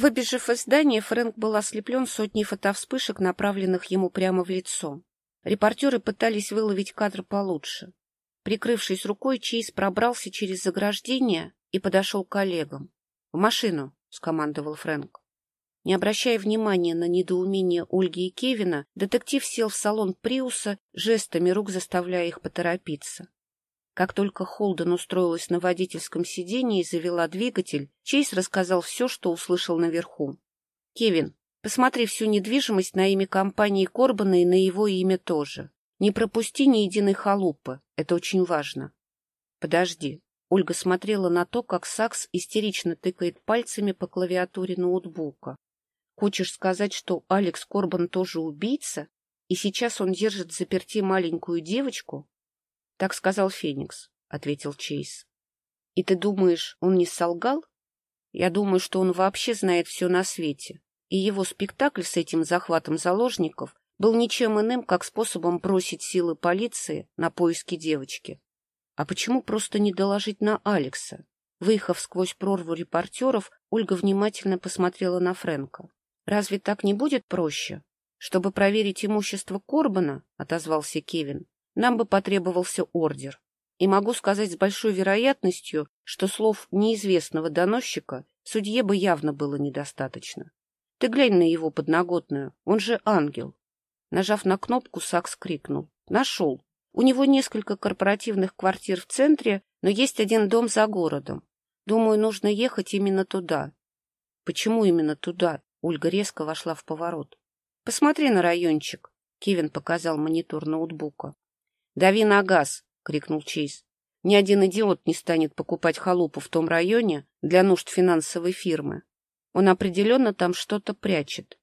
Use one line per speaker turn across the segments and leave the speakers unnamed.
Выбежав из здания, Фрэнк был ослеплен сотней фотовспышек, направленных ему прямо в лицо. Репортеры пытались выловить кадр получше. Прикрывшись рукой, Чейз пробрался через заграждение и подошел к коллегам. — В машину! — скомандовал Фрэнк. Не обращая внимания на недоумение Ольги и Кевина, детектив сел в салон Приуса, жестами рук заставляя их поторопиться. Как только Холден устроилась на водительском сиденье и завела двигатель, Чейз рассказал все, что услышал наверху. — Кевин, посмотри всю недвижимость на имя компании Корбана и на его имя тоже. Не пропусти ни единой халупы. Это очень важно. — Подожди. Ольга смотрела на то, как Сакс истерично тыкает пальцами по клавиатуре ноутбука. Хочешь сказать, что Алекс Корбан тоже убийца, и сейчас он держит заперти маленькую девочку? — Так сказал Феникс, — ответил Чейз. — И ты думаешь, он не солгал? Я думаю, что он вообще знает все на свете, и его спектакль с этим захватом заложников был ничем иным, как способом бросить силы полиции на поиски девочки. А почему просто не доложить на Алекса? Выехав сквозь прорву репортеров, Ольга внимательно посмотрела на Фрэнка. Разве так не будет проще? Чтобы проверить имущество Корбана, — отозвался Кевин, — нам бы потребовался ордер. И могу сказать с большой вероятностью, что слов неизвестного доносчика судье бы явно было недостаточно. Ты глянь на его подноготную, он же ангел. Нажав на кнопку, Сакс крикнул. Нашел. У него несколько корпоративных квартир в центре, но есть один дом за городом. Думаю, нужно ехать именно туда. Почему именно туда? Ольга резко вошла в поворот. — Посмотри на райончик, — Кевин показал монитор ноутбука. — Дави на газ, — крикнул Чейз. — Ни один идиот не станет покупать халупу в том районе для нужд финансовой фирмы. Он определенно там что-то прячет.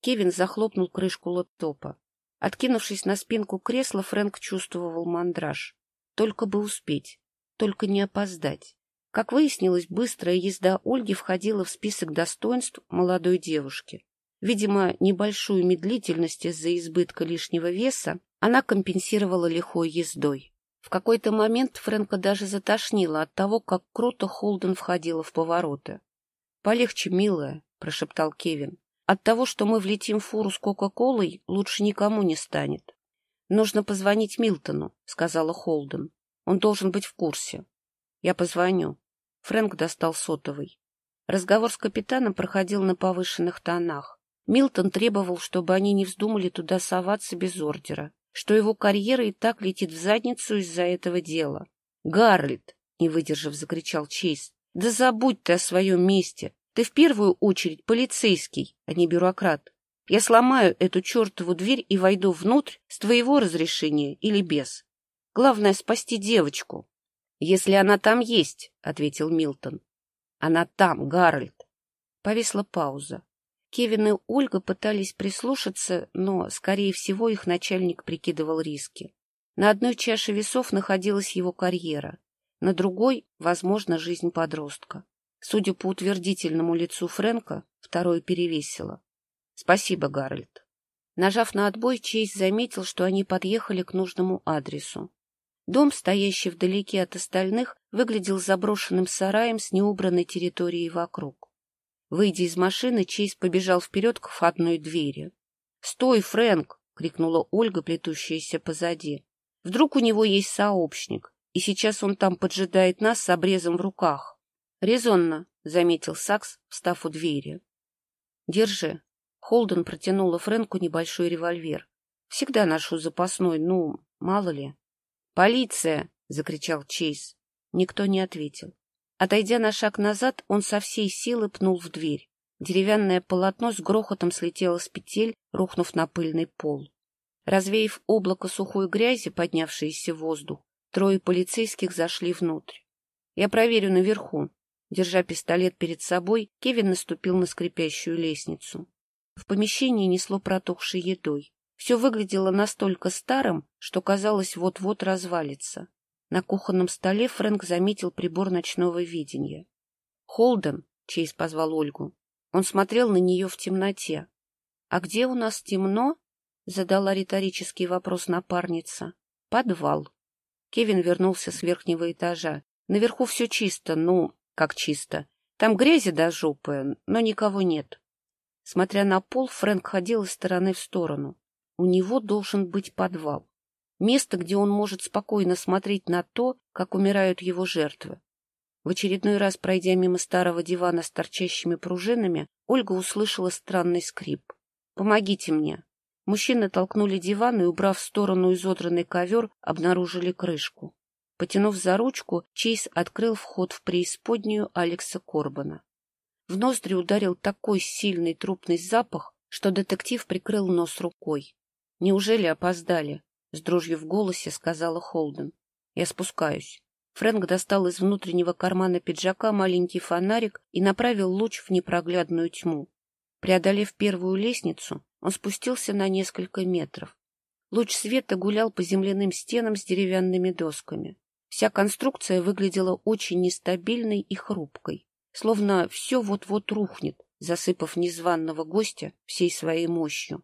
Кевин захлопнул крышку лэптопа. Откинувшись на спинку кресла, Фрэнк чувствовал мандраж. Только бы успеть, только не опоздать. Как выяснилось, быстрая езда Ольги входила в список достоинств молодой девушки. Видимо, небольшую медлительность из-за избытка лишнего веса она компенсировала лихой ездой. В какой-то момент Фрэнка даже затошнило от того, как круто Холден входила в повороты. — Полегче, милая, — прошептал Кевин. — От того, что мы влетим в фуру с Кока-Колой, лучше никому не станет. — Нужно позвонить Милтону, — сказала Холден. Он должен быть в курсе. Я позвоню. Фрэнк достал сотовый. Разговор с капитаном проходил на повышенных тонах. Милтон требовал, чтобы они не вздумали туда соваться без ордера, что его карьера и так летит в задницу из-за этого дела. «Гарольд!» — не выдержав, закричал Чейз. «Да забудь ты о своем месте! Ты в первую очередь полицейский, а не бюрократ. Я сломаю эту чертову дверь и войду внутрь с твоего разрешения или без. Главное — спасти девочку». «Если она там есть», — ответил Милтон. «Она там, Гарольд». Повисла пауза. Кевин и Ольга пытались прислушаться, но, скорее всего, их начальник прикидывал риски. На одной чаше весов находилась его карьера, на другой, возможно, жизнь подростка. Судя по утвердительному лицу Фрэнка, второе перевесило. «Спасибо, Гарольд». Нажав на отбой, Чейз заметил, что они подъехали к нужному адресу. Дом, стоящий вдалеке от остальных, выглядел заброшенным сараем с неубранной территорией вокруг. Выйдя из машины, Чейз побежал вперед к входной двери. — Стой, Фрэнк! — крикнула Ольга, плетущаяся позади. — Вдруг у него есть сообщник, и сейчас он там поджидает нас с обрезом в руках. — Резонно, — заметил Сакс, встав у двери. — Держи. Холден протянула Фрэнку небольшой револьвер. — Всегда ношу запасной, ну, мало ли. «Полиция!» — закричал Чейз. Никто не ответил. Отойдя на шаг назад, он со всей силы пнул в дверь. Деревянное полотно с грохотом слетело с петель, рухнув на пыльный пол. Развеяв облако сухой грязи, поднявшееся в воздух, трое полицейских зашли внутрь. «Я проверю наверху». Держа пистолет перед собой, Кевин наступил на скрипящую лестницу. В помещении несло протухшей едой. Все выглядело настолько старым, что казалось вот-вот развалится. На кухонном столе Фрэнк заметил прибор ночного видения. «Холден», — Чейз позвал Ольгу. Он смотрел на нее в темноте. «А где у нас темно?» — задала риторический вопрос напарница. «Подвал». Кевин вернулся с верхнего этажа. Наверху все чисто, ну, как чисто. Там грязи до жопы, но никого нет. Смотря на пол, Фрэнк ходил из стороны в сторону. У него должен быть подвал. Место, где он может спокойно смотреть на то, как умирают его жертвы. В очередной раз, пройдя мимо старого дивана с торчащими пружинами, Ольга услышала странный скрип. «Помогите мне!» Мужчины толкнули диван и, убрав в сторону изодранный ковер, обнаружили крышку. Потянув за ручку, Чейз открыл вход в преисподнюю Алекса Корбана. В ноздри ударил такой сильный трупный запах, что детектив прикрыл нос рукой. «Неужели опоздали?» — с дрожью в голосе сказала Холден. «Я спускаюсь». Фрэнк достал из внутреннего кармана пиджака маленький фонарик и направил луч в непроглядную тьму. Преодолев первую лестницу, он спустился на несколько метров. Луч света гулял по земляным стенам с деревянными досками. Вся конструкция выглядела очень нестабильной и хрупкой, словно все вот-вот рухнет, засыпав незваного гостя всей своей мощью.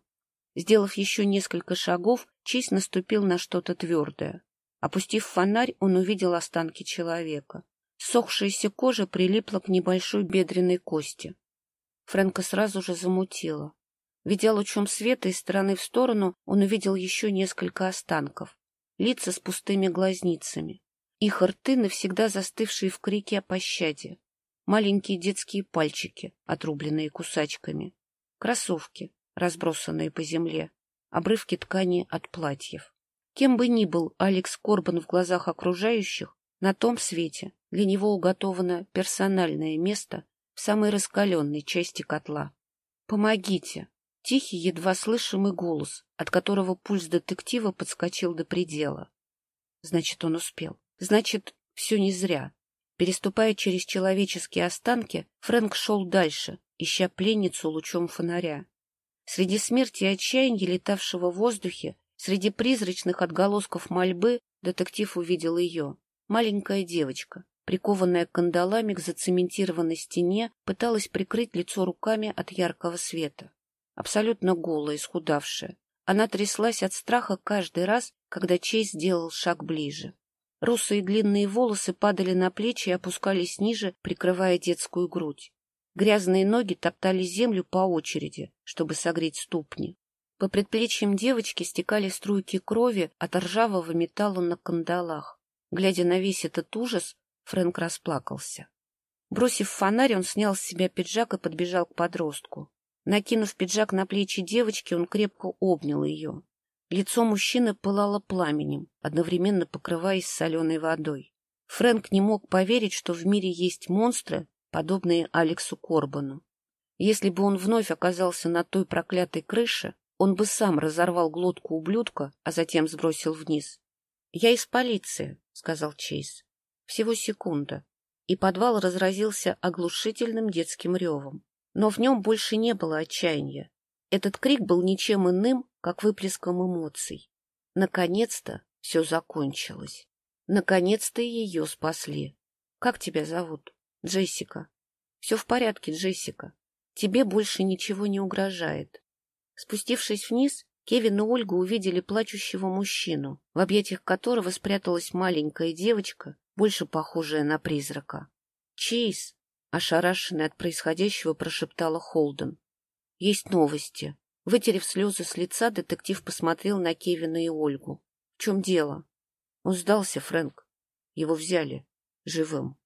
Сделав еще несколько шагов, Чейз наступил на что-то твердое. Опустив фонарь, он увидел останки человека. Сохшаяся кожа прилипла к небольшой бедренной кости. Фрэнка сразу же замутило. Ведя лучом света из стороны в сторону, он увидел еще несколько останков. Лица с пустыми глазницами. Их рты, навсегда застывшие в крике о пощаде. Маленькие детские пальчики, отрубленные кусачками. Кроссовки, разбросанные по земле. Обрывки ткани от платьев. Кем бы ни был Алекс Корбан в глазах окружающих, на том свете для него уготовано персональное место в самой раскаленной части котла. «Помогите!» Тихий, едва слышимый голос, от которого пульс детектива подскочил до предела. Значит, он успел. Значит, все не зря. Переступая через человеческие останки, Фрэнк шел дальше, ища пленницу лучом фонаря. Среди смерти и отчаяния, летавшего в воздухе, среди призрачных отголосков мольбы, детектив увидел ее. Маленькая девочка, прикованная кандалами к зацементированной стене, пыталась прикрыть лицо руками от яркого света. Абсолютно голая, исхудавшая. Она тряслась от страха каждый раз, когда Чейз делал шаг ближе. Русые длинные волосы падали на плечи и опускались ниже, прикрывая детскую грудь. Грязные ноги топтали землю по очереди, чтобы согреть ступни. По предплечьям девочки стекали струйки крови от ржавого металла на кандалах. Глядя на весь этот ужас, Фрэнк расплакался. Бросив фонарь, он снял с себя пиджак и подбежал к подростку. Накинув пиджак на плечи девочки, он крепко обнял ее. Лицо мужчины пылало пламенем, одновременно покрываясь соленой водой. Фрэнк не мог поверить, что в мире есть монстры, подобные Алексу Корбану. Если бы он вновь оказался на той проклятой крыше, он бы сам разорвал глотку ублюдка, а затем сбросил вниз. — Я из полиции, — сказал Чейз. Всего секунда, и подвал разразился оглушительным детским ревом. Но в нем больше не было отчаяния. Этот крик был ничем иным, как выплеском эмоций. Наконец-то все закончилось. Наконец-то ее спасли. Как тебя зовут? Джессика. Все в порядке, Джессика. Тебе больше ничего не угрожает. Спустившись вниз, Кевин и Ольга увидели плачущего мужчину, в объятиях которого спряталась маленькая девочка, больше похожая на призрака. «Чейз!» — ошарашенный от происходящего, прошептала Холден. «Есть новости. Вытерев слезы с лица, детектив посмотрел на Кевина и Ольгу. — В чем дело? Он сдался, Фрэнк. Его взяли. Живым.